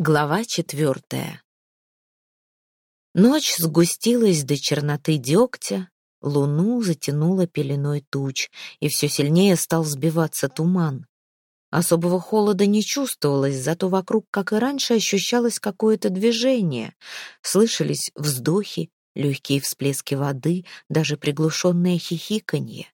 Глава четвертая. Ночь сгустилась до черноты дегтя, луну затянула пеленой туч, и все сильнее стал сбиваться туман. Особого холода не чувствовалось, зато вокруг, как и раньше, ощущалось какое-то движение. Слышались вздохи, легкие всплески воды, даже приглушенное хихиканье.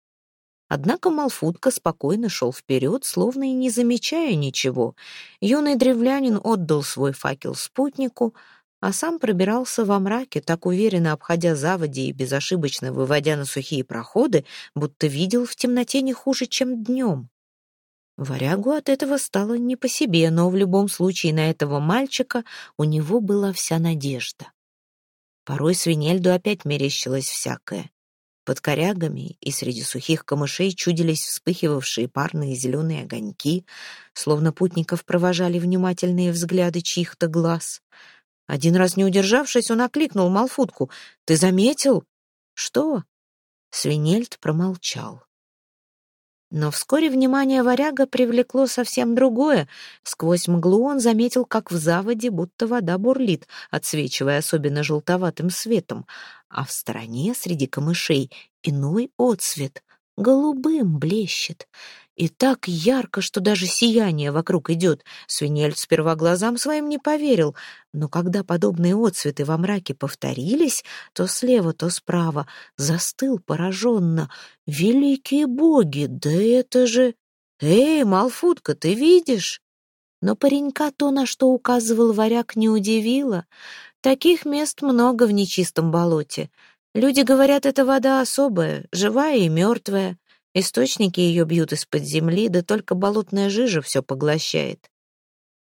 Однако Малфутка спокойно шел вперед, словно и не замечая ничего. Юный древлянин отдал свой факел спутнику, а сам пробирался во мраке, так уверенно обходя заводи и безошибочно выводя на сухие проходы, будто видел в темноте не хуже, чем днем. Варягу от этого стало не по себе, но в любом случае на этого мальчика у него была вся надежда. Порой свинельду опять мерещилось всякое. Под корягами и среди сухих камышей чудились вспыхивавшие парные зеленые огоньки, словно путников провожали внимательные взгляды чьих-то глаз. Один раз не удержавшись, он окликнул Малфутку. «Ты заметил?» «Что?» Свинельд промолчал. Но вскоре внимание варяга привлекло совсем другое. Сквозь мглу он заметил, как в заводе будто вода бурлит, отсвечивая особенно желтоватым светом, а в стороне среди камышей иной отсвет, голубым блещет. И так ярко, что даже сияние вокруг идет. Свинель сперва глазам своим не поверил, но когда подобные отцветы во мраке повторились, то слева, то справа, застыл пораженно. «Великие боги, да это же... Эй, Малфутка, ты видишь?» Но паренька то, на что указывал варяг, не удивило. Таких мест много в нечистом болоте. Люди говорят, эта вода особая, живая и мертвая. Источники ее бьют из-под земли, да только болотная жижа все поглощает.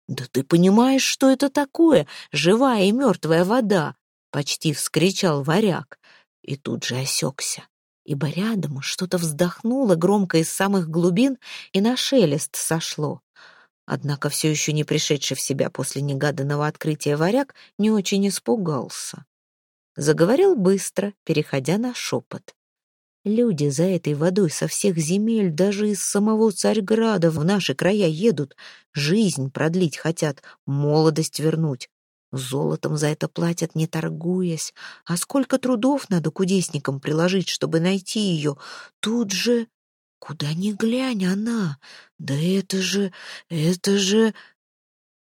«Да ты понимаешь, что это такое? Живая и мертвая вода!» — почти вскричал варяг. И тут же осекся, ибо рядом что-то вздохнуло громко из самых глубин и на шелест сошло. Однако все еще не пришедший в себя после негаданного открытия варяг не очень испугался. Заговорил быстро, переходя на шепот. Люди за этой водой со всех земель, даже из самого Царьграда в наши края едут. Жизнь продлить хотят, молодость вернуть. Золотом за это платят, не торгуясь. А сколько трудов надо кудесникам приложить, чтобы найти ее. Тут же... Куда ни глянь она. Да это же... это же...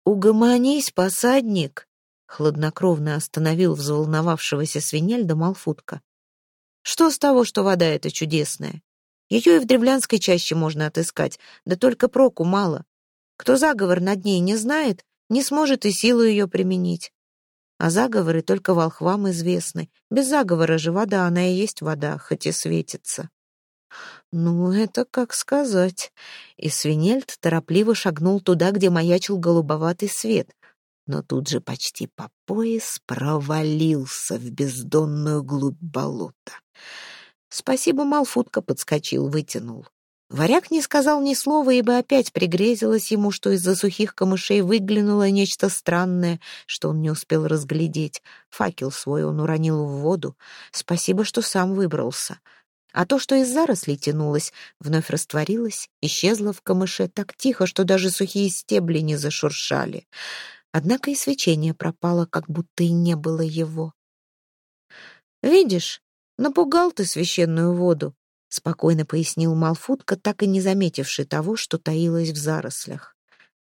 Угомонись, посадник! Хладнокровно остановил взволновавшегося свинельда Малфутка. Что с того, что вода эта чудесная? Ее и в древлянской чаще можно отыскать, да только проку мало. Кто заговор над ней не знает, не сможет и силу ее применить. А заговоры только волхвам известны. Без заговора же вода, она и есть вода, хоть и светится. Ну, это как сказать. И Свинельд торопливо шагнул туда, где маячил голубоватый свет но тут же почти по пояс провалился в бездонную глубь болота. Спасибо, Малфутка подскочил, вытянул. Варяг не сказал ни слова, ибо опять пригрезилось ему, что из-за сухих камышей выглянуло нечто странное, что он не успел разглядеть. Факел свой он уронил в воду. Спасибо, что сам выбрался. А то, что из зарослей тянулось, вновь растворилось, исчезло в камыше так тихо, что даже сухие стебли не зашуршали. Однако и свечение пропало, как будто и не было его. «Видишь, напугал ты священную воду», — спокойно пояснил Малфутка, так и не заметивший того, что таилось в зарослях.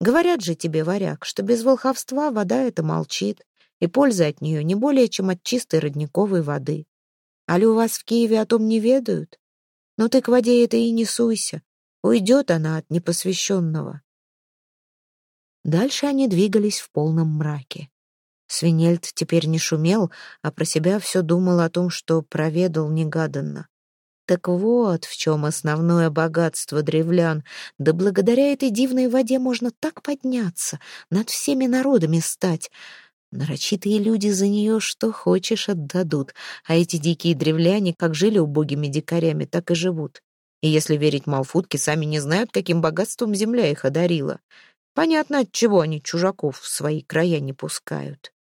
«Говорят же тебе, варяг, что без волховства вода эта молчит, и польза от нее не более, чем от чистой родниковой воды. Али у вас в Киеве о том не ведают? Ну ты к воде этой и не суйся, уйдет она от непосвященного». Дальше они двигались в полном мраке. Свинельд теперь не шумел, а про себя все думал о том, что проведал негаданно. Так вот в чем основное богатство древлян. Да благодаря этой дивной воде можно так подняться, над всеми народами стать. Нарочитые люди за нее что хочешь отдадут, а эти дикие древляне как жили убогими дикарями, так и живут. И если верить Малфутке, сами не знают, каким богатством земля их одарила. Понятно, от чего они чужаков в свои края не пускают.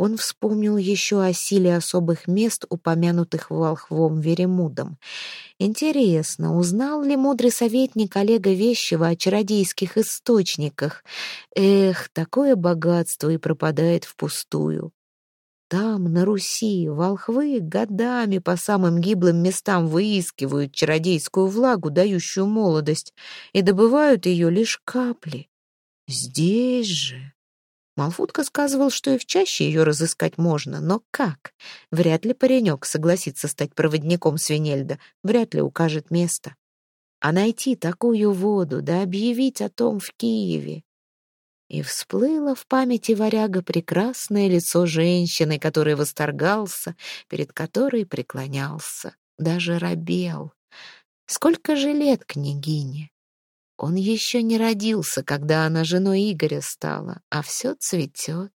Он вспомнил еще о силе особых мест, упомянутых волхвом Веремудом. Интересно, узнал ли мудрый советник Олега Вещева о чародейских источниках? Эх, такое богатство и пропадает впустую. Там, на Руси, волхвы годами по самым гиблым местам выискивают чародейскую влагу, дающую молодость, и добывают ее лишь капли. Здесь же... Малфутка сказывал, что и в чаще ее разыскать можно, но как? Вряд ли паренек согласится стать проводником Свинельда, вряд ли укажет место. А найти такую воду, да объявить о том в Киеве, и всплыло в памяти варяга прекрасное лицо женщины, которой восторгался, перед которой преклонялся, даже робел. Сколько же лет княгине? Он еще не родился, когда она женой Игоря стала, а все цветет.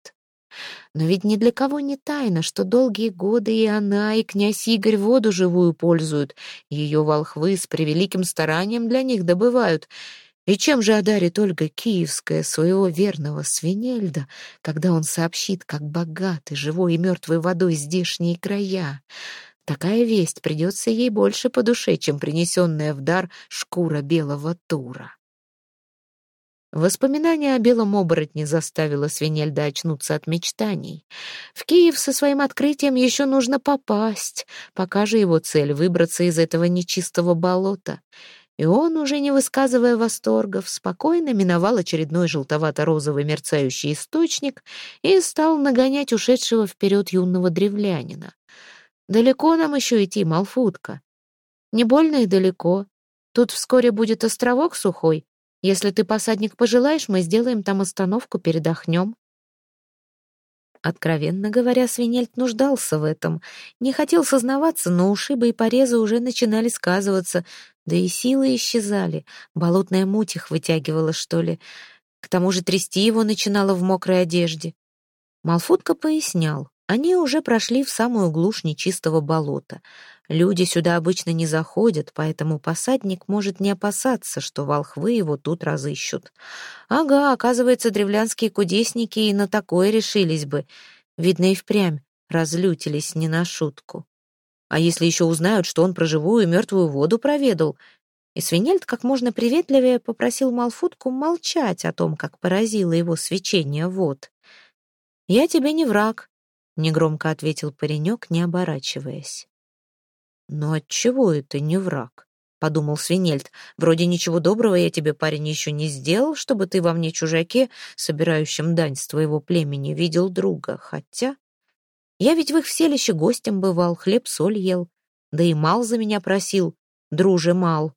Но ведь ни для кого не тайна, что долгие годы и она, и князь Игорь воду живую пользуют. Ее волхвы с превеликим старанием для них добывают — и чем же одарит Ольга Киевская своего верного свинельда, когда он сообщит, как богаты живой и мертвой водой здешние края? Такая весть придется ей больше по душе, чем принесенная в дар шкура белого тура. Воспоминание о белом оборотне заставило Свинельда очнуться от мечтаний. В Киев со своим открытием еще нужно попасть, пока же его цель — выбраться из этого нечистого болота — и он, уже не высказывая восторгов, спокойно миновал очередной желтовато-розовый мерцающий источник и стал нагонять ушедшего вперед юного древлянина. «Далеко нам еще идти, Малфутка?» «Не больно и далеко. Тут вскоре будет островок сухой. Если ты, посадник, пожелаешь, мы сделаем там остановку, передохнем». Откровенно говоря, Свинельд нуждался в этом. Не хотел сознаваться, но ушибы и порезы уже начинали сказываться, да и силы исчезали. Болотная муть их вытягивала, что ли. К тому же трясти его начинало в мокрой одежде. Малфутка пояснял. Они уже прошли в самую глушь нечистого болота. Люди сюда обычно не заходят, поэтому посадник может не опасаться, что волхвы его тут разыщут. Ага, оказывается, древлянские кудесники и на такое решились бы. Видно, и впрямь разлютились не на шутку. А если еще узнают, что он про живую и мертвую воду проведал? И Свинельд как можно приветливее попросил Малфутку молчать о том, как поразило его свечение вод. «Я тебе не враг», — негромко ответил паренек, не оборачиваясь. «Но отчего это не враг?» — подумал Свинельд. «Вроде ничего доброго я тебе, парень, еще не сделал, чтобы ты во мне, чужаке, собирающем дань с твоего племени, видел друга. Хотя я ведь в их селище гостем бывал, хлеб-соль ел. Да и мал за меня просил, друже мал.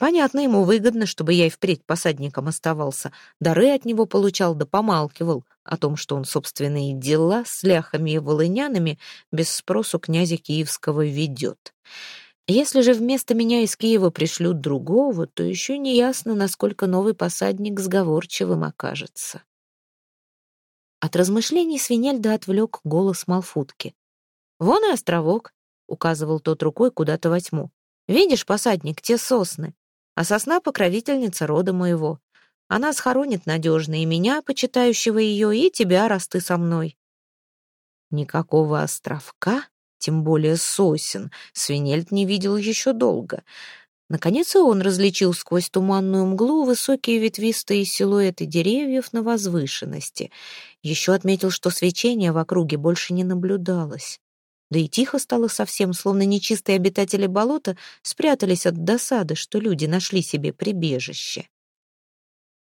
Понятно, ему выгодно, чтобы я и впредь посадником оставался. Дары от него получал да помалкивал о том, что он собственные дела с ляхами и волынянами без спросу князя Киевского ведет. Если же вместо меня из Киева пришлют другого, то еще не ясно, насколько новый посадник сговорчивым окажется. От размышлений Свинельда отвлек голос Малфутки. «Вон и островок», — указывал тот рукой куда-то во тьму. «Видишь, посадник, те сосны а сосна — покровительница рода моего. Она схоронит надежно и меня, почитающего ее, и тебя, раз ты со мной». Никакого островка, тем более сосен, Свинельд не видел еще долго. Наконец он различил сквозь туманную мглу высокие ветвистые силуэты деревьев на возвышенности. Еще отметил, что свечения в округе больше не наблюдалось. Да и тихо стало совсем, словно нечистые обитатели болота спрятались от досады, что люди нашли себе прибежище.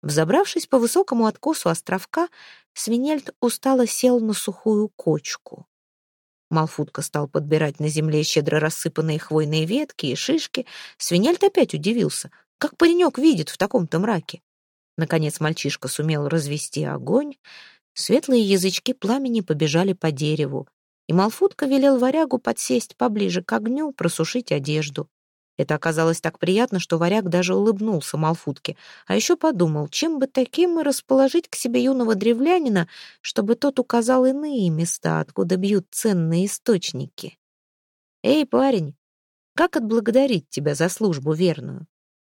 Взобравшись по высокому откосу островка, Свинельд устало сел на сухую кочку. Малфутка стал подбирать на земле щедро рассыпанные хвойные ветки и шишки. Свинельд опять удивился, как паренек видит в таком-то мраке. Наконец мальчишка сумел развести огонь. Светлые язычки пламени побежали по дереву и Малфутка велел варягу подсесть поближе к огню, просушить одежду. Это оказалось так приятно, что варяг даже улыбнулся Малфутке, а еще подумал, чем бы таким и расположить к себе юного древлянина, чтобы тот указал иные места, откуда бьют ценные источники. «Эй, парень, как отблагодарить тебя за службу верную?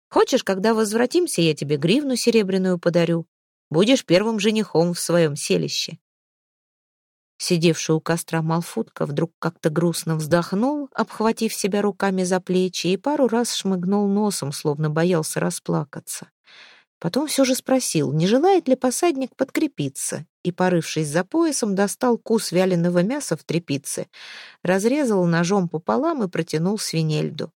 Хочешь, когда возвратимся, я тебе гривну серебряную подарю? Будешь первым женихом в своем селище». Сидевший у костра Малфутка вдруг как-то грустно вздохнул, обхватив себя руками за плечи, и пару раз шмыгнул носом, словно боялся расплакаться. Потом все же спросил, не желает ли посадник подкрепиться, и, порывшись за поясом, достал кус вяленого мяса в трепице, разрезал ножом пополам и протянул свинельду.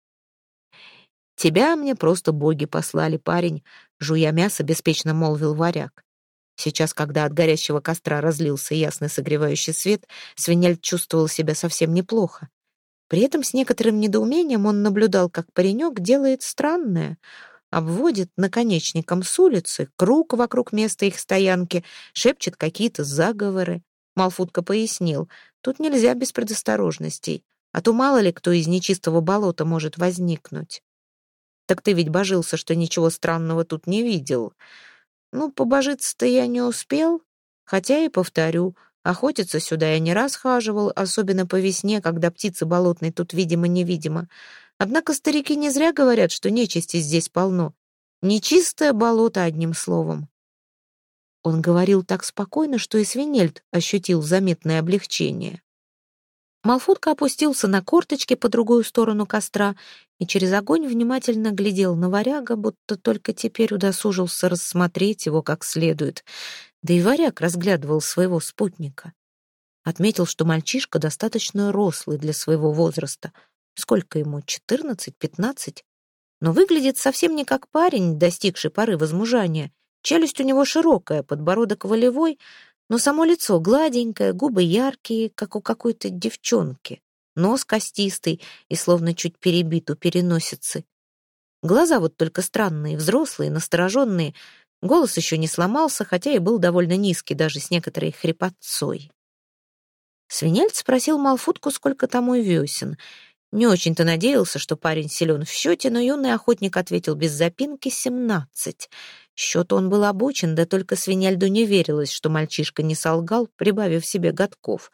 «Тебя мне просто боги послали, парень», — жуя мясо, беспечно молвил варяг. Сейчас, когда от горящего костра разлился ясный согревающий свет, свинель чувствовал себя совсем неплохо. При этом с некоторым недоумением он наблюдал, как паренек делает странное. Обводит наконечником с улицы круг вокруг места их стоянки, шепчет какие-то заговоры. Малфутка пояснил, тут нельзя без предосторожностей, а то мало ли кто из нечистого болота может возникнуть. «Так ты ведь божился, что ничего странного тут не видел», ну, побожиться-то я не успел, хотя и повторю, охотиться сюда я не раз хаживал, особенно по весне, когда птицы болотные тут видимо-невидимо. Однако старики не зря говорят, что нечисти здесь полно. Нечистое болото, одним словом. Он говорил так спокойно, что и Свинельд ощутил заметное облегчение. Малфутка опустился на корточки по другую сторону костра и через огонь внимательно глядел на варяга, будто только теперь удосужился рассмотреть его как следует. Да и варяг разглядывал своего спутника. Отметил, что мальчишка достаточно рослый для своего возраста. Сколько ему, четырнадцать, пятнадцать? Но выглядит совсем не как парень, достигший поры возмужания. Челюсть у него широкая, подбородок волевой — но само лицо гладенькое, губы яркие, как у какой-то девчонки, нос костистый и словно чуть перебит у переносицы. Глаза вот только странные, взрослые, настороженные, голос еще не сломался, хотя и был довольно низкий, даже с некоторой хрипотцой. Свинельц спросил Малфутку, сколько тому весен. Не очень-то надеялся, что парень силен в счете, но юный охотник ответил без запинки семнадцать. Счет он был обучен, да только свинельду не верилось, что мальчишка не солгал, прибавив себе годков.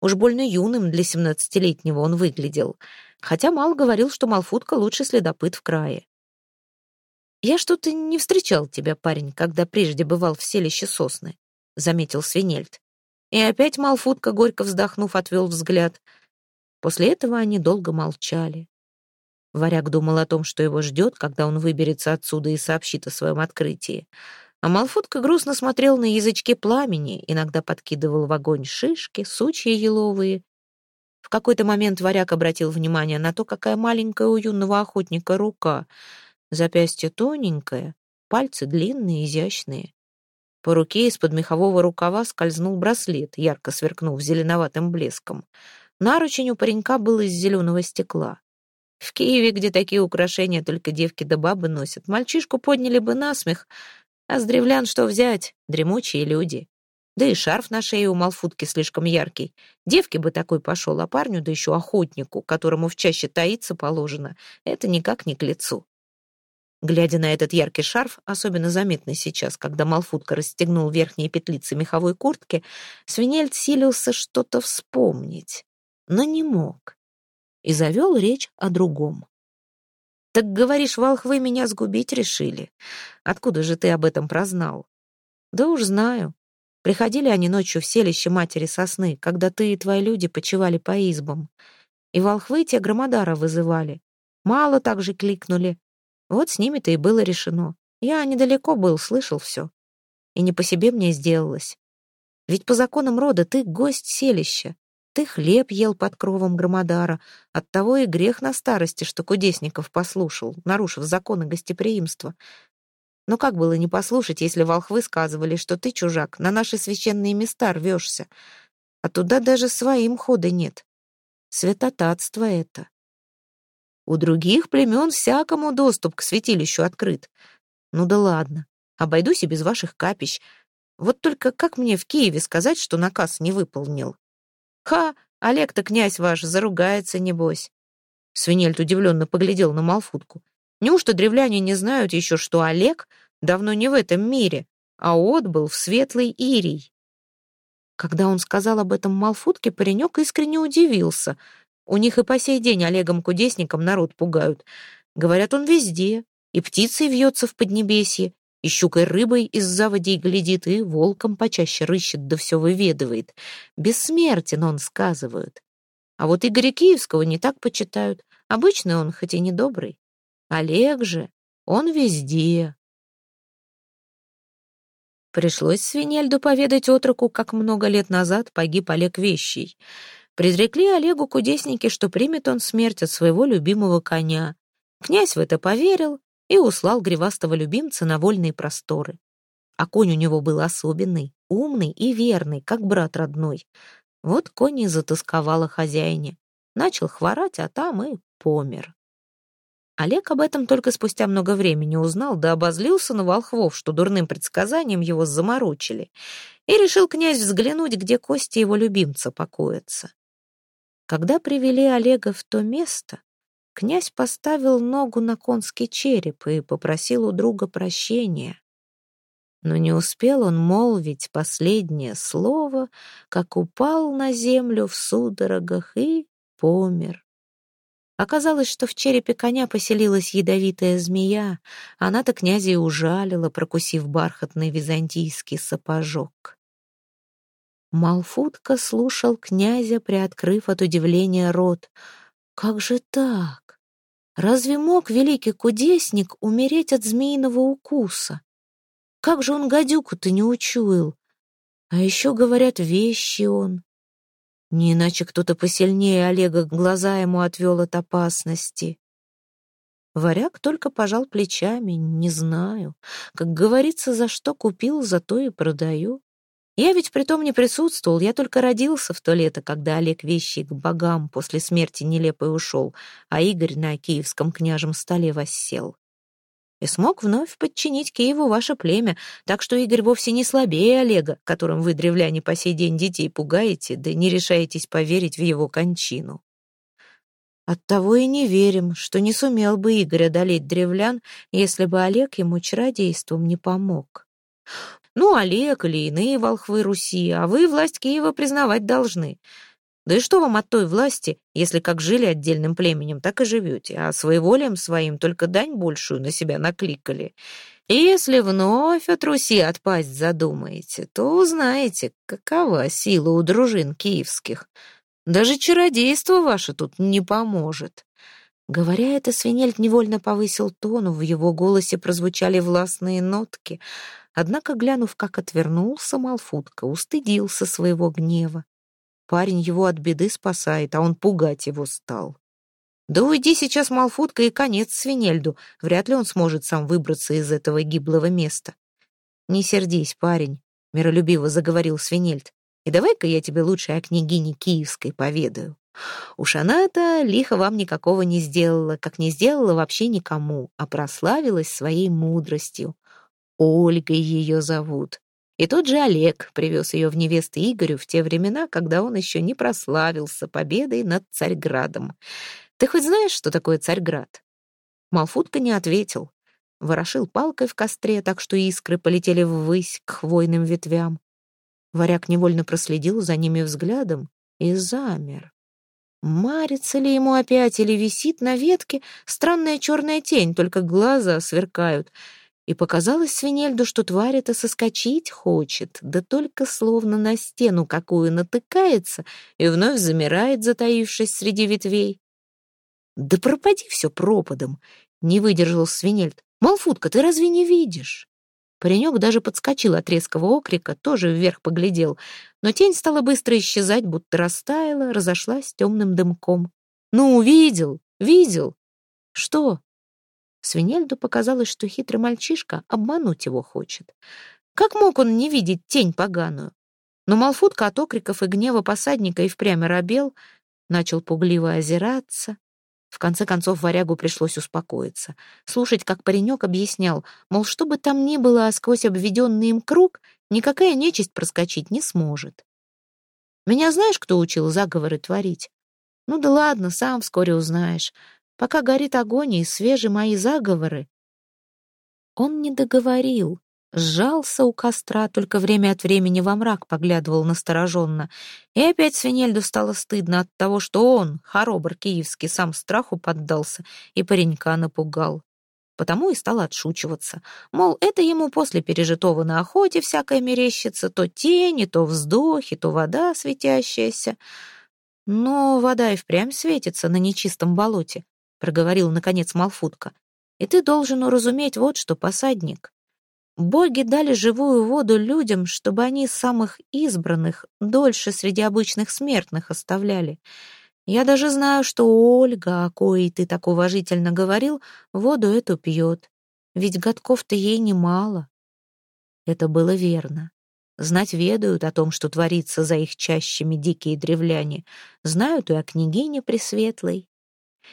Уж больно юным для семнадцатилетнего он выглядел. Хотя Мал говорил, что Малфутка лучший следопыт в крае. «Я что-то не встречал тебя, парень, когда прежде бывал в селище Сосны», — заметил Свинельд. И опять Малфутка, горько вздохнув, отвел взгляд. После этого они долго молчали. Варяг думал о том, что его ждет, когда он выберется отсюда и сообщит о своем открытии. А Малфутка грустно смотрел на язычки пламени, иногда подкидывал в огонь шишки, сучья еловые. В какой-то момент варяг обратил внимание на то, какая маленькая у юного охотника рука. Запястье тоненькое, пальцы длинные, изящные. По руке из-под мехового рукава скользнул браслет, ярко сверкнув зеленоватым блеском. Наручень у паренька был из зеленого стекла. В Киеве, где такие украшения только девки да бабы носят, мальчишку подняли бы на смех, а с древлян что взять? Дремучие люди. Да и шарф на шее у Малфутки слишком яркий. Девке бы такой пошел, а парню, да еще охотнику, которому в чаще таиться положено, это никак не к лицу. Глядя на этот яркий шарф, особенно заметный сейчас, когда Малфутка расстегнул верхние петлицы меховой куртки, Свинельд силился что-то вспомнить, но не мог и завел речь о другом. «Так, говоришь, волхвы меня сгубить решили? Откуда же ты об этом прознал?» «Да уж знаю. Приходили они ночью в селище матери сосны, когда ты и твои люди почивали по избам. И волхвы те громодара вызывали. Мало так же кликнули. Вот с ними-то и было решено. Я недалеко был, слышал все. И не по себе мне сделалось. Ведь по законам рода ты гость селища, ты хлеб ел под кровом громодара, оттого и грех на старости, что кудесников послушал, нарушив законы гостеприимства. Но как было не послушать, если волхвы сказывали, что ты, чужак, на наши священные места рвешься, а туда даже своим хода нет. Святотатство это. У других племен всякому доступ к святилищу открыт. Ну да ладно, обойдусь и без ваших капищ. Вот только как мне в Киеве сказать, что наказ не выполнил? «Ха! Олег-то князь ваш заругается, небось!» Свинельд удивленно поглядел на Малфутку. «Неужто древляне не знают еще, что Олег давно не в этом мире, а отбыл в светлый Ирий?» Когда он сказал об этом Малфутке, паренек искренне удивился. У них и по сей день Олегом-кудесником народ пугают. Говорят, он везде, и птицей вьется в Поднебесье, и щукой рыбой из заводей глядит, и волком почаще рыщет, да все выведывает. Бессмертен он, сказывают. А вот Игоря Киевского не так почитают. Обычный он, хоть и недобрый. Олег же, он везде. Пришлось Свинельду поведать отроку, как много лет назад погиб Олег Вещий. Предрекли Олегу кудесники, что примет он смерть от своего любимого коня. Князь в это поверил и услал гривастого любимца на вольные просторы. А конь у него был особенный, умный и верный, как брат родной. Вот конь и затасковал о хозяине. Начал хворать, а там и помер. Олег об этом только спустя много времени узнал, да обозлился на волхвов, что дурным предсказанием его заморочили, и решил князь взглянуть, где кости его любимца покоятся. Когда привели Олега в то место, князь поставил ногу на конский череп и попросил у друга прощения. Но не успел он молвить последнее слово, как упал на землю в судорогах и помер. Оказалось, что в черепе коня поселилась ядовитая змея. Она-то князя и ужалила, прокусив бархатный византийский сапожок. Малфутка слушал князя, приоткрыв от удивления рот. «Как же так? Разве мог великий кудесник умереть от змеиного укуса? Как же он гадюку-то не учуял? А еще, говорят, вещи он. Не иначе кто-то посильнее Олега глаза ему отвел от опасности. Варяг только пожал плечами, не знаю. Как говорится, за что купил, за то и продаю. Я ведь при том не присутствовал, я только родился в то лето, когда Олег вещи к богам после смерти нелепой ушел, а Игорь на киевском княжем столе воссел и смог вновь подчинить Киеву ваше племя, так что Игорь вовсе не слабее Олега, которым вы, древляне, по сей день детей пугаете, да не решаетесь поверить в его кончину. Оттого и не верим, что не сумел бы Игорь одолеть древлян, если бы Олег ему чародейством не помог. Ну, Олег или иные волхвы Руси, а вы власть Киева признавать должны. Да и что вам от той власти, если как жили отдельным племенем, так и живете, а своеволием своим только дань большую на себя накликали? И если вновь от Руси отпасть задумаете, то узнаете, какова сила у дружин киевских. Даже чародейство ваше тут не поможет». Говоря это, Свинельд невольно повысил тон, в его голосе прозвучали властные нотки. Однако, глянув, как отвернулся Малфутка, устыдился своего гнева. Парень его от беды спасает, а он пугать его стал. Да уйди сейчас, Малфутка, и конец свинельду. Вряд ли он сможет сам выбраться из этого гиблого места. Не сердись, парень, — миролюбиво заговорил свинельд. И давай-ка я тебе лучше о княгине Киевской поведаю. Уж она-то лихо вам никакого не сделала, как не сделала вообще никому, а прославилась своей мудростью. Ольгой ее зовут. И тот же Олег привез ее в невесты Игорю в те времена, когда он еще не прославился победой над Царьградом. Ты хоть знаешь, что такое Царьград? Малфутка не ответил. Ворошил палкой в костре, так что искры полетели ввысь к хвойным ветвям. Варяг невольно проследил за ними взглядом и замер. Марится ли ему опять или висит на ветке странная черная тень, только глаза сверкают — и показалось свинельду, что тварь эта соскочить хочет, да только словно на стену какую натыкается и вновь замирает, затаившись среди ветвей. «Да пропади все пропадом!» — не выдержал свинельд. «Малфутка, ты разве не видишь?» Паренек даже подскочил от резкого окрика, тоже вверх поглядел, но тень стала быстро исчезать, будто растаяла, разошлась темным дымком. «Ну, увидел, видел!» «Что?» Свинельду показалось, что хитрый мальчишка обмануть его хочет. Как мог он не видеть тень поганую? Но Малфутка от окриков и гнева посадника и впрямь робел, начал пугливо озираться. В конце концов варягу пришлось успокоиться. Слушать, как паренек объяснял, мол, что бы там ни было, а сквозь обведенный им круг никакая нечисть проскочить не сможет. Меня знаешь, кто учил заговоры творить? Ну да ладно, сам вскоре узнаешь пока горит огонь и свежи мои заговоры. Он не договорил, сжался у костра, только время от времени во мрак поглядывал настороженно. И опять Свинельду стало стыдно от того, что он, хоробр киевский, сам страху поддался и паренька напугал. потому и стал отшучиваться. Мол, это ему после пережитого на охоте всякое мерещится, то тени, то вздохи, то вода светящаяся. Но вода и впрямь светится на нечистом болоте, проговорил наконец Малфутка. И ты должен уразуметь вот что, посадник. Боги дали живую воду людям, чтобы они самых избранных дольше среди обычных смертных оставляли. Я даже знаю, что Ольга, о коей ты так уважительно говорил, воду эту пьет. Ведь годков-то ей немало. Это было верно. Знать ведают о том, что творится за их чащами дикие древляне. Знают и о княгине Пресветлой.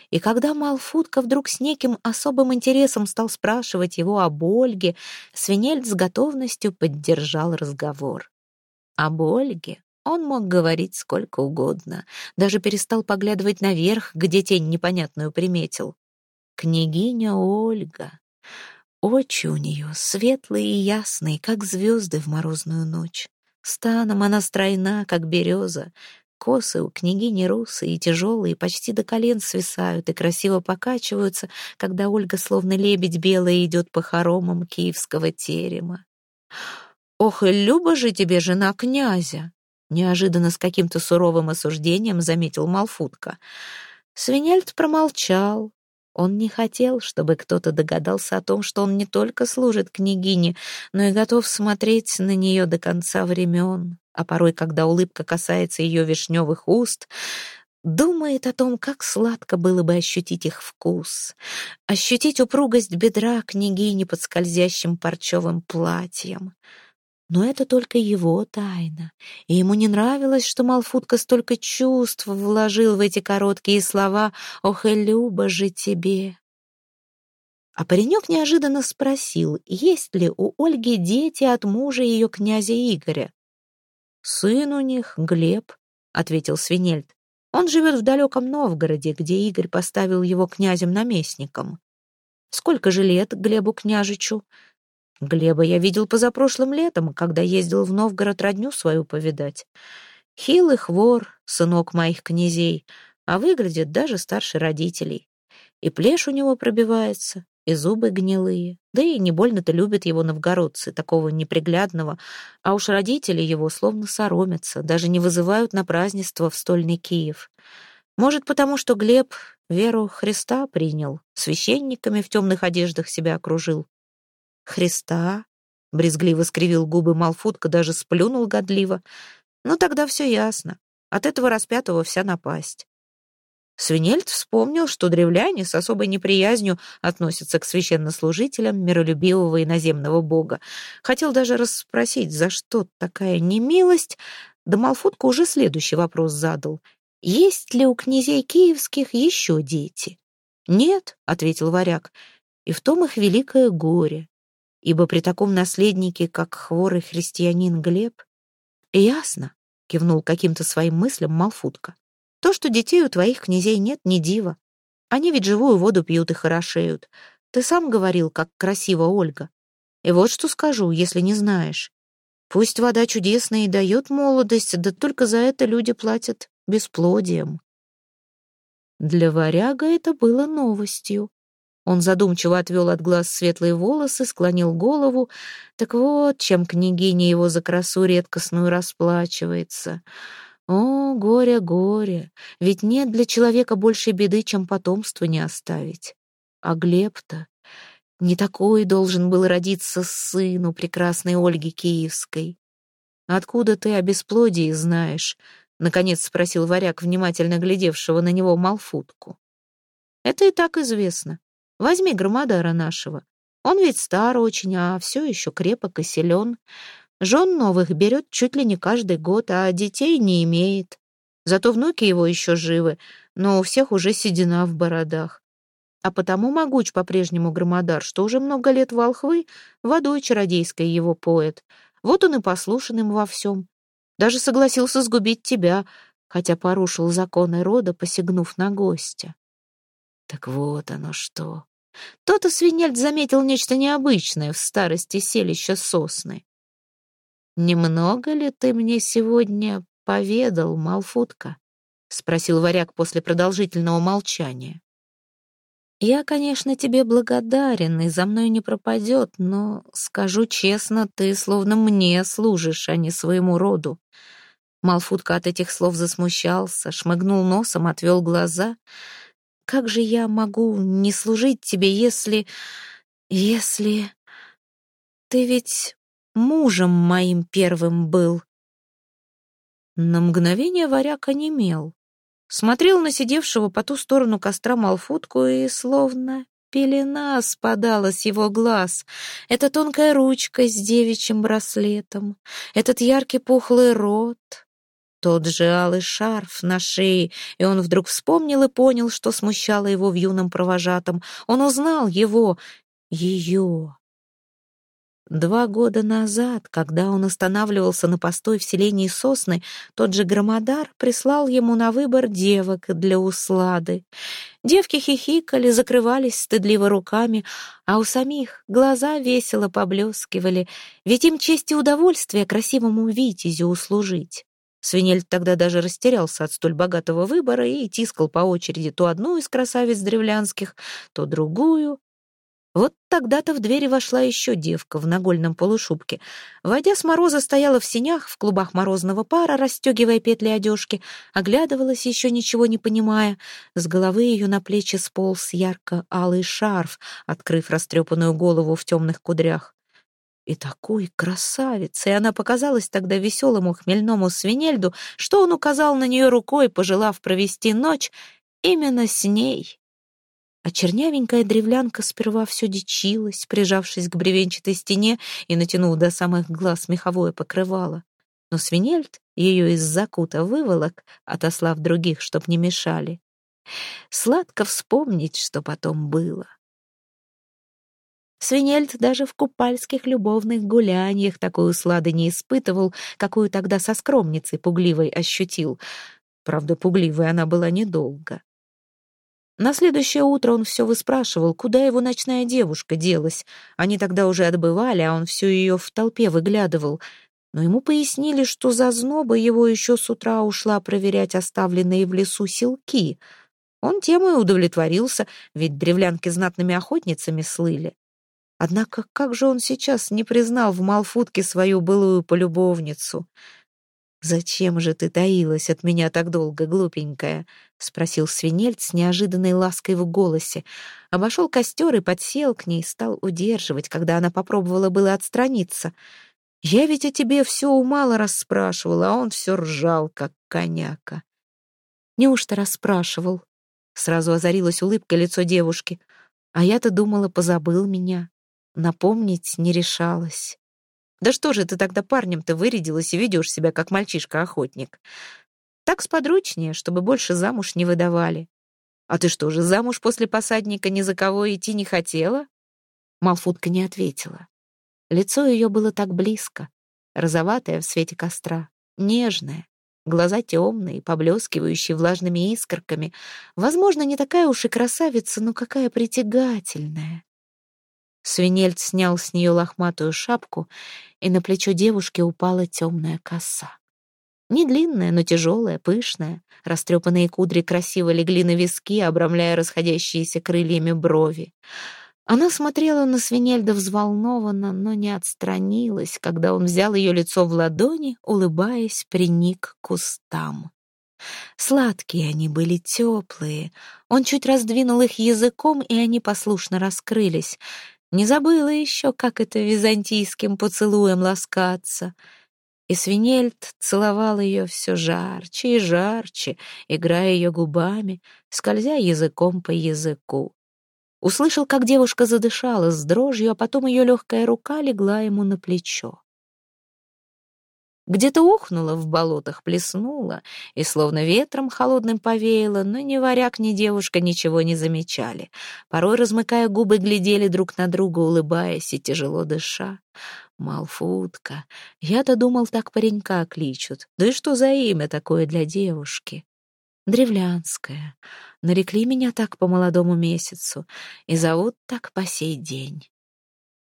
И когда Малфутка вдруг с неким особым интересом стал спрашивать его об Ольге, Свинельд с готовностью поддержал разговор. Об Ольге он мог говорить сколько угодно, даже перестал поглядывать наверх, где тень непонятную приметил. Княгиня Ольга. Очи у нее светлые и ясные, как звезды в морозную ночь. Станом она стройна, как береза. Косы у княгини русые и тяжелые, почти до колен свисают и красиво покачиваются, когда Ольга, словно лебедь белая, идет по хоромам киевского терема. «Ох, и люба же тебе жена князя!» Неожиданно с каким-то суровым осуждением заметил Малфутка. Свинельд промолчал. Он не хотел, чтобы кто-то догадался о том, что он не только служит княгине, но и готов смотреть на нее до конца времен, а порой, когда улыбка касается ее вишневых уст, думает о том, как сладко было бы ощутить их вкус, ощутить упругость бедра княгини под скользящим парчевым платьем — но это только его тайна, и ему не нравилось, что Малфутка столько чувств вложил в эти короткие слова «Ох, и люба же тебе!». А паренек неожиданно спросил, есть ли у Ольги дети от мужа ее князя Игоря. «Сын у них, Глеб», — ответил Свинельд. «Он живет в далеком Новгороде, где Игорь поставил его князем-наместником». «Сколько же лет Глебу княжичу?» Глеба я видел позапрошлым летом, когда ездил в Новгород родню свою повидать. Хилый хвор, сынок моих князей, а выглядит даже старше родителей. И плешь у него пробивается, и зубы гнилые. Да и не больно-то любят его новгородцы, такого неприглядного, а уж родители его словно соромятся, даже не вызывают на празднество в стольный Киев. Может, потому что Глеб веру Христа принял, священниками в темных одеждах себя окружил. Христа? Брезгливо скривил губы Малфутка, даже сплюнул годливо. Ну тогда все ясно. От этого распятого вся напасть. Свинельд вспомнил, что древляне с особой неприязнью относятся к священнослужителям миролюбивого иноземного бога. Хотел даже расспросить, за что такая немилость, да Малфутка уже следующий вопрос задал. «Есть ли у князей киевских еще дети?» «Нет», — ответил варяг, — «и в том их великое горе ибо при таком наследнике, как хворый христианин Глеб... «Ясно», — кивнул каким-то своим мыслям Малфутка. «То, что детей у твоих князей нет, не диво. Они ведь живую воду пьют и хорошеют. Ты сам говорил, как красиво Ольга. И вот что скажу, если не знаешь. Пусть вода чудесная и дает молодость, да только за это люди платят бесплодием». Для варяга это было новостью. Он задумчиво отвел от глаз светлые волосы, склонил голову. Так вот, чем княгиня его за красу редкостную расплачивается. О, горе, горе! Ведь нет для человека большей беды, чем потомство не оставить. А Глеб-то не такой должен был родиться сыну прекрасной Ольги Киевской. «Откуда ты о бесплодии знаешь?» — наконец спросил варяг, внимательно глядевшего на него Малфутку. «Это и так известно. Возьми громадара нашего. Он ведь стар очень, а все еще крепок и силен. Жен новых берет чуть ли не каждый год, а детей не имеет. Зато внуки его еще живы, но у всех уже седина в бородах. А потому могуч по-прежнему громадар, что уже много лет волхвы водой чародейской его поет. Вот он и послушан им во всем. Даже согласился сгубить тебя, хотя порушил законы рода, посягнув на гостя. Так вот оно что. То-то свинельд заметил нечто необычное в старости селища сосны. «Немного ли ты мне сегодня поведал, Малфутка?» — спросил варяг после продолжительного молчания. Я, конечно, тебе благодарен и за мной не пропадет, но, скажу честно, ты словно мне служишь, а не своему роду. Малфутка от этих слов засмущался, шмыгнул носом, отвел глаза. Как же я могу не служить тебе, если... если... Ты ведь мужем моим первым был. На мгновение варяг онемел смотрел на сидевшего по ту сторону костра Малфутку и словно пелена спадала с его глаз. Эта тонкая ручка с девичьим браслетом, этот яркий пухлый рот, тот же алый шарф на шее, и он вдруг вспомнил и понял, что смущало его в юном провожатом. Он узнал его, ее. Два года назад, когда он останавливался на постой в селении Сосны, тот же Громодар прислал ему на выбор девок для услады. Девки хихикали, закрывались стыдливо руками, а у самих глаза весело поблескивали, ведь им честь и удовольствие красивому витязю услужить. Свинель тогда даже растерялся от столь богатого выбора и тискал по очереди то одну из красавиц древлянских, то другую, вот тогда-то в двери вошла еще девка в нагольном полушубке. Войдя с мороза, стояла в синях, в клубах морозного пара, расстегивая петли одежки, оглядывалась, еще ничего не понимая. С головы ее на плечи сполз ярко-алый шарф, открыв растрепанную голову в темных кудрях. И такой красавицей она показалась тогда веселому хмельному свинельду, что он указал на нее рукой, пожелав провести ночь именно с ней. А чернявенькая древлянка сперва все дичилась, прижавшись к бревенчатой стене и натянув до самых глаз меховое покрывало. Но свинельд ее из закута выволок, отослав других, чтоб не мешали. Сладко вспомнить, что потом было. Свинельд даже в купальских любовных гуляниях такой услады не испытывал, какую тогда со скромницей пугливой ощутил. Правда, пугливой она была недолго. На следующее утро он все выспрашивал, куда его ночная девушка делась. Они тогда уже отбывали, а он все ее в толпе выглядывал. Но ему пояснили, что за зноба его еще с утра ушла проверять оставленные в лесу селки. Он тем и удовлетворился, ведь древлянки знатными охотницами слыли. Однако как же он сейчас не признал в Малфутке свою былую полюбовницу? «Зачем же ты таилась от меня так долго, глупенькая?» — спросил свинельц с неожиданной лаской в голосе. Обошел костер и подсел к ней, стал удерживать, когда она попробовала было отстраниться. «Я ведь о тебе все умало расспрашивал, а он все ржал, как коняка». «Неужто расспрашивал?» Сразу озарилась улыбкой лицо девушки. «А я-то думала, позабыл меня. Напомнить не решалась». Да что же ты тогда парнем-то вырядилась и ведешь себя, как мальчишка-охотник? Так сподручнее, чтобы больше замуж не выдавали. А ты что же, замуж после посадника ни за кого идти не хотела? Малфутка не ответила. Лицо ее было так близко, розоватое в свете костра, нежное, глаза темные, поблескивающие влажными искорками. Возможно, не такая уж и красавица, но какая притягательная. Свинельд снял с нее лохматую шапку, и на плечо девушки упала темная коса. Не длинная, но тяжелая, пышная. Растрепанные кудри красиво легли на виски, обрамляя расходящиеся крыльями брови. Она смотрела на Свинельда взволнованно, но не отстранилась, когда он взял ее лицо в ладони, улыбаясь, приник к кустам. Сладкие они были, теплые. Он чуть раздвинул их языком, и они послушно раскрылись. Не забыла еще, как это византийским поцелуем ласкаться. И Свинельд целовал ее все жарче и жарче, играя ее губами, скользя языком по языку. Услышал, как девушка задышала с дрожью, а потом ее легкая рука легла ему на плечо. Где-то ухнуло в болотах, плеснуло, и словно ветром холодным повеяло, но ни варяг, ни девушка ничего не замечали. Порой, размыкая губы, глядели друг на друга, улыбаясь и тяжело дыша. Малфутка. Я-то думал, так паренька кличут. Да и что за имя такое для девушки? Древлянская. Нарекли меня так по молодому месяцу и зовут так по сей день.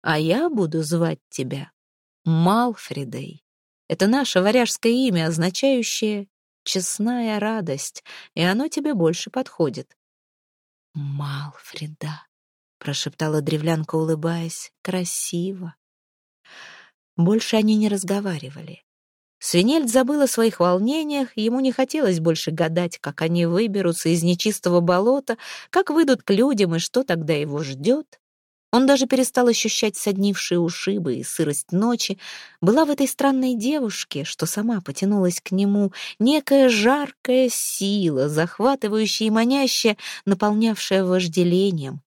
А я буду звать тебя Малфредой. Это наше варяжское имя, означающее «честная радость», и оно тебе больше подходит. «Малфреда», — прошептала древлянка, улыбаясь, — «красиво». Больше они не разговаривали. Свинельд забыл о своих волнениях, ему не хотелось больше гадать, как они выберутся из нечистого болота, как выйдут к людям и что тогда его ждет. Он даже перестал ощущать соднившие ушибы и сырость ночи. Была в этой странной девушке, что сама потянулась к нему, некая жаркая сила, захватывающая и манящая, наполнявшая вожделением.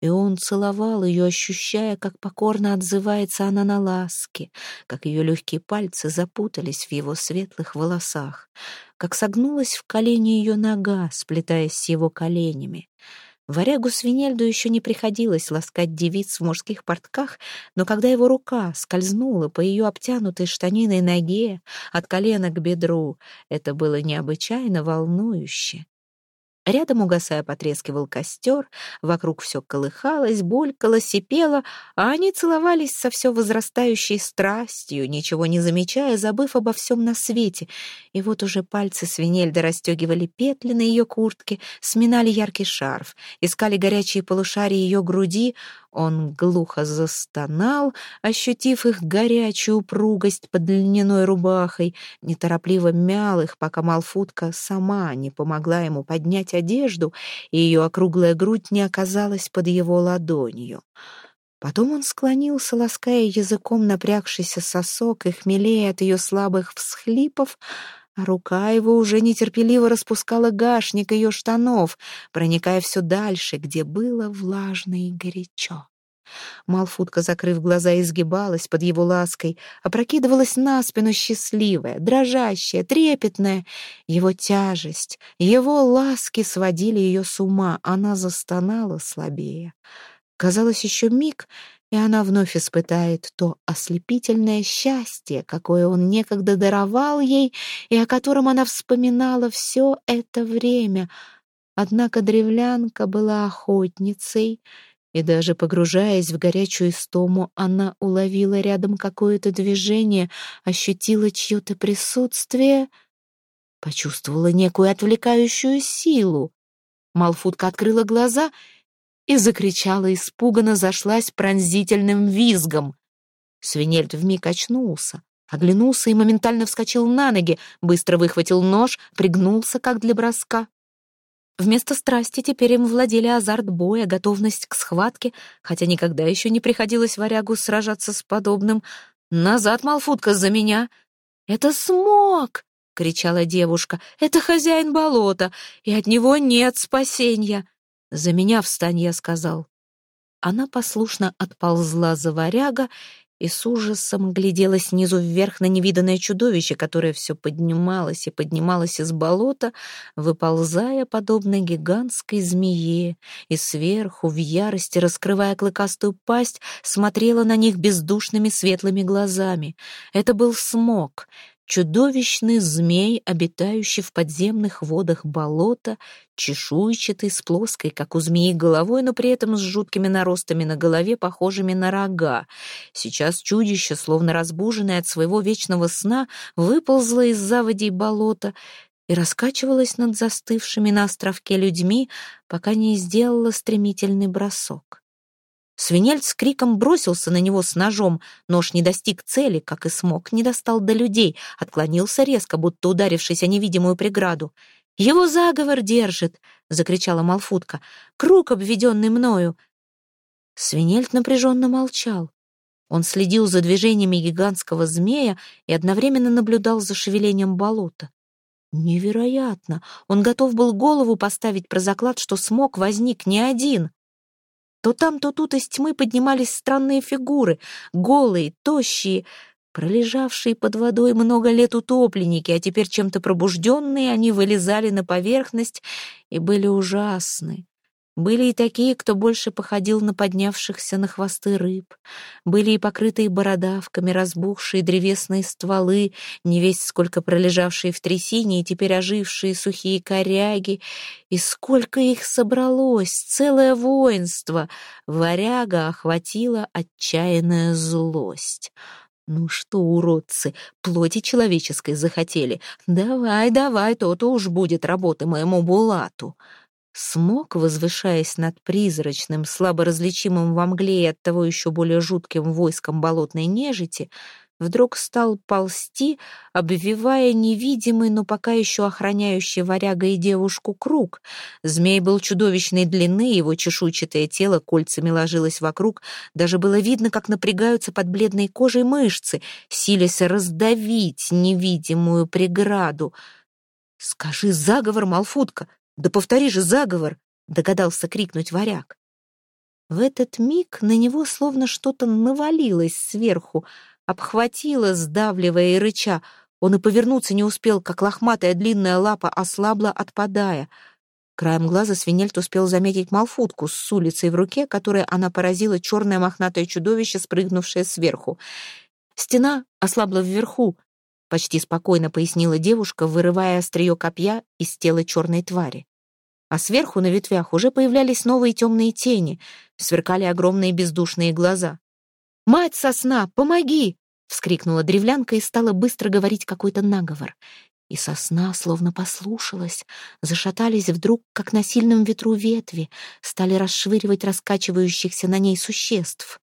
И он целовал ее, ощущая, как покорно отзывается она на ласки, как ее легкие пальцы запутались в его светлых волосах, как согнулась в колени ее нога, сплетаясь с его коленями. Варягу Свинельду еще не приходилось ласкать девиц в мужских портках, но когда его рука скользнула по ее обтянутой штаниной ноге от колена к бедру, это было необычайно волнующе. Рядом, угасая, потрескивал костер, вокруг все колыхалось, булькало, сипело, а они целовались со все возрастающей страстью, ничего не замечая, забыв обо всем на свете. И вот уже пальцы свинельда расстегивали петли на ее куртке, сминали яркий шарф, искали горячие полушария ее груди, он глухо застонал, ощутив их горячую упругость под льняной рубахой, неторопливо мял их, пока Малфутка сама не помогла ему поднять одежду, и ее округлая грудь не оказалась под его ладонью. Потом он склонился, лаская языком напрягшийся сосок и хмелея от ее слабых всхлипов, а рука его уже нетерпеливо распускала гашник ее штанов, проникая все дальше, где было влажно и горячо. Малфутка, закрыв глаза, изгибалась под его лаской, опрокидывалась на спину счастливая, дрожащая, трепетная. Его тяжесть, его ласки сводили ее с ума, она застонала слабее. Казалось, еще миг, и она вновь испытает то ослепительное счастье, какое он некогда даровал ей и о котором она вспоминала все это время. Однако древлянка была охотницей, и даже погружаясь в горячую истому, она уловила рядом какое-то движение, ощутила чье-то присутствие, почувствовала некую отвлекающую силу. Малфутка открыла глаза — и закричала испуганно, зашлась пронзительным визгом. Свинельд вмиг очнулся, оглянулся и моментально вскочил на ноги, быстро выхватил нож, пригнулся, как для броска. Вместо страсти теперь им владели азарт боя, готовность к схватке, хотя никогда еще не приходилось варягу сражаться с подобным. «Назад, Малфутка, за меня!» «Это смог!» — кричала девушка. «Это хозяин болота, и от него нет спасения!» «За меня встань», — я сказал. Она послушно отползла за варяга и с ужасом глядела снизу вверх на невиданное чудовище, которое все поднималось и поднималось из болота, выползая подобно гигантской змее, и сверху, в ярости, раскрывая клыкастую пасть, смотрела на них бездушными светлыми глазами. Это был смог — чудовищный змей, обитающий в подземных водах болота, чешуйчатый, с плоской, как у змеи, головой, но при этом с жуткими наростами на голове, похожими на рога. Сейчас чудище, словно разбуженное от своего вечного сна, выползло из заводей болота и раскачивалось над застывшими на островке людьми, пока не сделало стремительный бросок. Свинельд с криком бросился на него с ножом. Нож не достиг цели, как и смог, не достал до людей, отклонился резко, будто ударившись о невидимую преграду. «Его заговор держит!» — закричала Малфутка. «Круг, обведенный мною!» Свинельд напряженно молчал. Он следил за движениями гигантского змея и одновременно наблюдал за шевелением болота. Невероятно! Он готов был голову поставить про заклад, что смог возник не один. То там, то тут из тьмы поднимались странные фигуры, голые, тощие, пролежавшие под водой много лет утопленники, а теперь чем-то пробужденные, они вылезали на поверхность и были ужасны. Были и такие, кто больше походил на поднявшихся на хвосты рыб. Были и покрытые бородавками, разбухшие древесные стволы, не весь сколько пролежавшие в трясине и теперь ожившие сухие коряги. И сколько их собралось, целое воинство! Варяга охватила отчаянная злость. «Ну что, уродцы, плоти человеческой захотели? Давай, давай, то-то уж будет работы моему Булату!» Смог, возвышаясь над призрачным, слабо различимым во мгле и оттого еще более жутким войском болотной нежити, вдруг стал ползти, обвивая невидимый, но пока еще охраняющий варяга и девушку круг. Змей был чудовищной длины, его чешуйчатое тело кольцами ложилось вокруг, даже было видно, как напрягаются под бледной кожей мышцы, силясь раздавить невидимую преграду. «Скажи заговор, Малфутка! Да повтори же заговор!» — догадался крикнуть варяг. В этот миг на него словно что-то навалилось сверху — обхватила, сдавливая и рыча. Он и повернуться не успел, как лохматая длинная лапа ослабла, отпадая. Краем глаза свинельт успел заметить Малфутку с улицей в руке, которой она поразила черное мохнатое чудовище, спрыгнувшее сверху. «Стена ослабла вверху», — почти спокойно пояснила девушка, вырывая острие копья из тела черной твари. А сверху на ветвях уже появлялись новые темные тени, сверкали огромные бездушные глаза. «Мать сосна, помоги!» — вскрикнула древлянка и стала быстро говорить какой-то наговор. И сосна словно послушалась, зашатались вдруг, как на сильном ветру ветви, стали расшвыривать раскачивающихся на ней существ.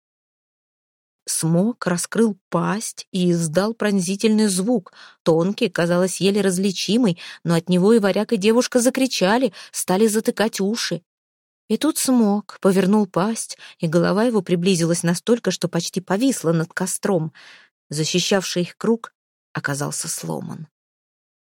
Смог раскрыл пасть и издал пронзительный звук, тонкий, казалось, еле различимый, но от него и варяг, и девушка закричали, стали затыкать уши. И тут смог, повернул пасть, и голова его приблизилась настолько, что почти повисла над костром. Защищавший их круг оказался сломан.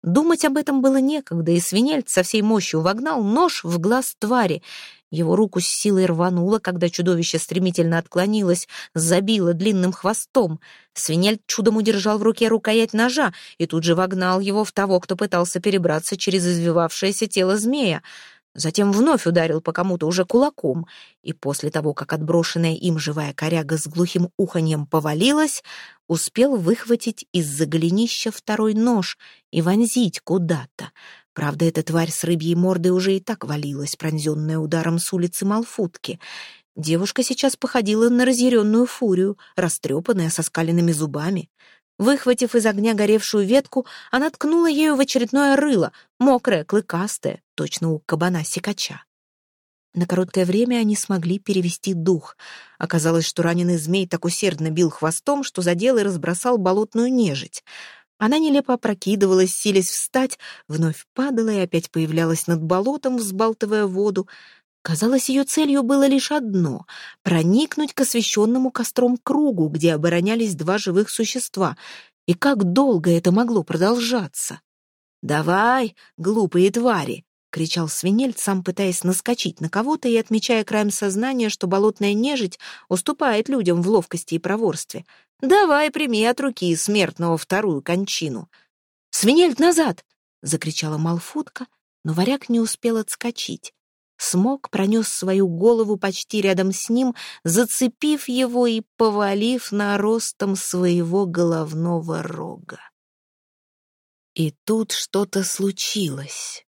Думать об этом было некогда, и свинельц со всей мощью вогнал нож в глаз твари. Его руку с силой рвануло, когда чудовище стремительно отклонилось, забило длинным хвостом. Свинельц чудом удержал в руке рукоять ножа и тут же вогнал его в того, кто пытался перебраться через извивавшееся тело змея. Затем вновь ударил по кому-то уже кулаком, и после того, как отброшенная им живая коряга с глухим уханьем повалилась, успел выхватить из-за голенища второй нож и вонзить куда-то. Правда, эта тварь с рыбьей мордой уже и так валилась, пронзенная ударом с улицы Малфутки. Девушка сейчас походила на разъяренную фурию, растрепанная, со скаленными зубами. Выхватив из огня горевшую ветку, она ткнула ею в очередное рыло, мокрое, клыкастое, точно у кабана-сикача. На короткое время они смогли перевести дух. Оказалось, что раненый змей так усердно бил хвостом, что задел и разбросал болотную нежить. Она нелепо опрокидывалась, силясь встать, вновь падала и опять появлялась над болотом, взбалтывая воду. Казалось, ее целью было лишь одно — проникнуть к освещенному костром кругу, где оборонялись два живых существа. И как долго это могло продолжаться? «Давай, глупые твари!» — кричал свинель, сам пытаясь наскочить на кого-то и отмечая краем сознания, что болотная нежить уступает людям в ловкости и проворстве. «Давай, прими от руки смертного вторую кончину!» «Свинельт назад!» — закричала Малфутка, но варяг не успел отскочить. Смог пронес свою голову почти рядом с ним, зацепив его и повалив на ростом своего головного рога. И тут что-то случилось.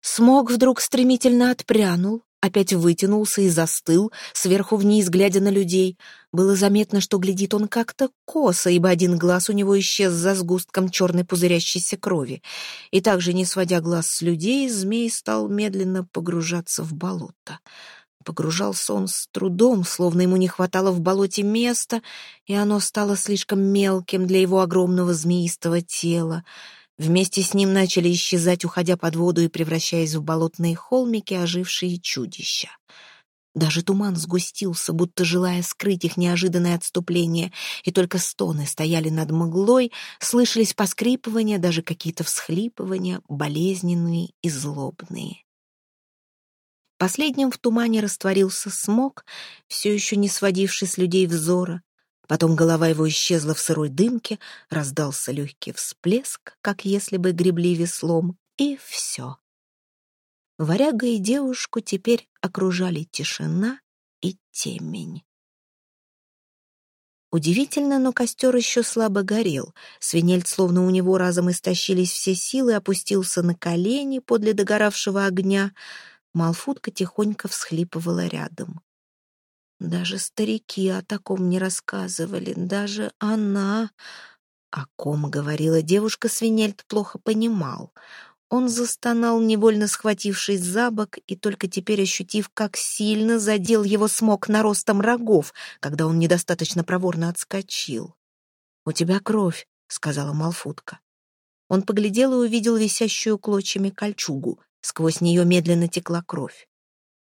Смог вдруг стремительно отпрянул, опять вытянулся и застыл, сверху вниз глядя на людей. Было заметно, что глядит он как-то косо, ибо один глаз у него исчез за сгустком черной пузырящейся крови. И также, не сводя глаз с людей, змей стал медленно погружаться в болото. Погружался он с трудом, словно ему не хватало в болоте места, и оно стало слишком мелким для его огромного змеистого тела. Вместе с ним начали исчезать, уходя под воду и превращаясь в болотные холмики, ожившие чудища. Даже туман сгустился, будто желая скрыть их неожиданное отступление, и только стоны стояли над мглой, слышались поскрипывания, даже какие-то всхлипывания, болезненные и злобные. Последним в тумане растворился смог, все еще не сводивший с людей взора, Потом голова его исчезла в сырой дымке, раздался легкий всплеск, как если бы гребли веслом, и все. Варяга и девушку теперь окружали тишина и темень. Удивительно, но костер еще слабо горел. Свинельд, словно у него разом истощились все силы, опустился на колени подле догоравшего огня. Малфутка тихонько всхлипывала рядом. Даже старики о таком не рассказывали, даже она... О ком говорила девушка, Свинельд плохо понимал. Он застонал, невольно схватившись за бок, и только теперь ощутив, как сильно задел его смог наростом рогов, когда он недостаточно проворно отскочил. «У тебя кровь», — сказала Малфутка. Он поглядел и увидел висящую клочьями кольчугу. Сквозь нее медленно текла кровь.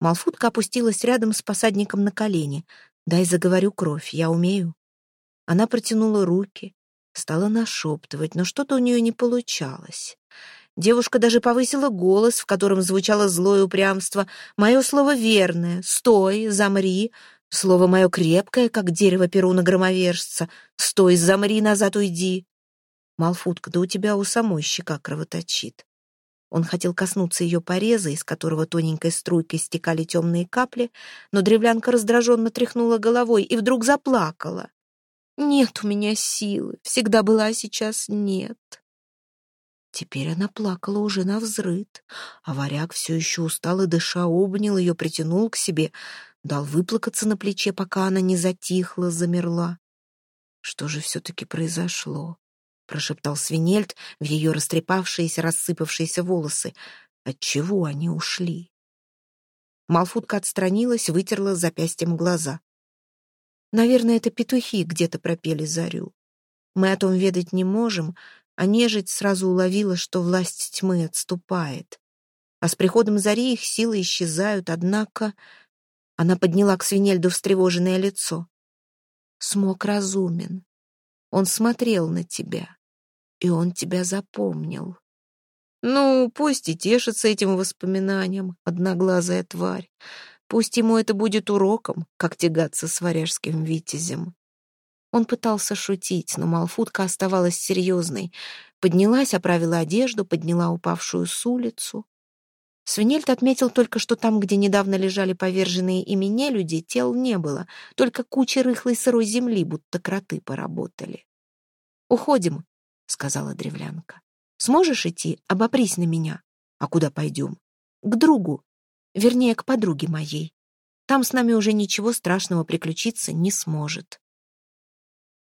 Малфутка опустилась рядом с посадником на колени. «Дай заговорю кровь, я умею». Она протянула руки, стала нашептывать, но что-то у нее не получалось. Девушка даже повысила голос, в котором звучало злое упрямство. «Мое слово верное. Стой, замри. Слово мое крепкое, как дерево перуна громовержца. Стой, замри, назад уйди». «Малфутка, да у тебя у самой щека кровоточит». Он хотел коснуться ее пореза, из которого тоненькой струйкой стекали темные капли, но древлянка раздраженно тряхнула головой и вдруг заплакала. «Нет у меня силы. Всегда была, а сейчас нет». Теперь она плакала уже на взрыд, а варяг все еще устало дыша обнял ее, притянул к себе, дал выплакаться на плече, пока она не затихла, замерла. Что же все-таки произошло? Прошептал Свинельд в ее растрепавшиеся, рассыпавшиеся волосы. Отчего они ушли? Малфутка отстранилась, вытерла запястьем глаза. Наверное, это петухи где-то пропели зарю. Мы о том ведать не можем, а нежить сразу уловила, что власть тьмы отступает. А с приходом зари их силы исчезают, однако... Она подняла к свинельду встревоженное лицо. Смог разумен. Он смотрел на тебя, и он тебя запомнил. Ну, пусть и тешится этим воспоминанием, одноглазая тварь. Пусть ему это будет уроком, как тягаться с варяжским витязем. Он пытался шутить, но Малфутка оставалась серьезной. Поднялась, оправила одежду, подняла упавшую с улицу. Свинельд отметил только, что там, где недавно лежали поверженные ими нелюди, тел не было, только куча рыхлой сырой земли, будто кроты поработали. «Уходим», — сказала древлянка. «Сможешь идти? Обопрись на меня. А куда пойдем?» «К другу. Вернее, к подруге моей. Там с нами уже ничего страшного приключиться не сможет».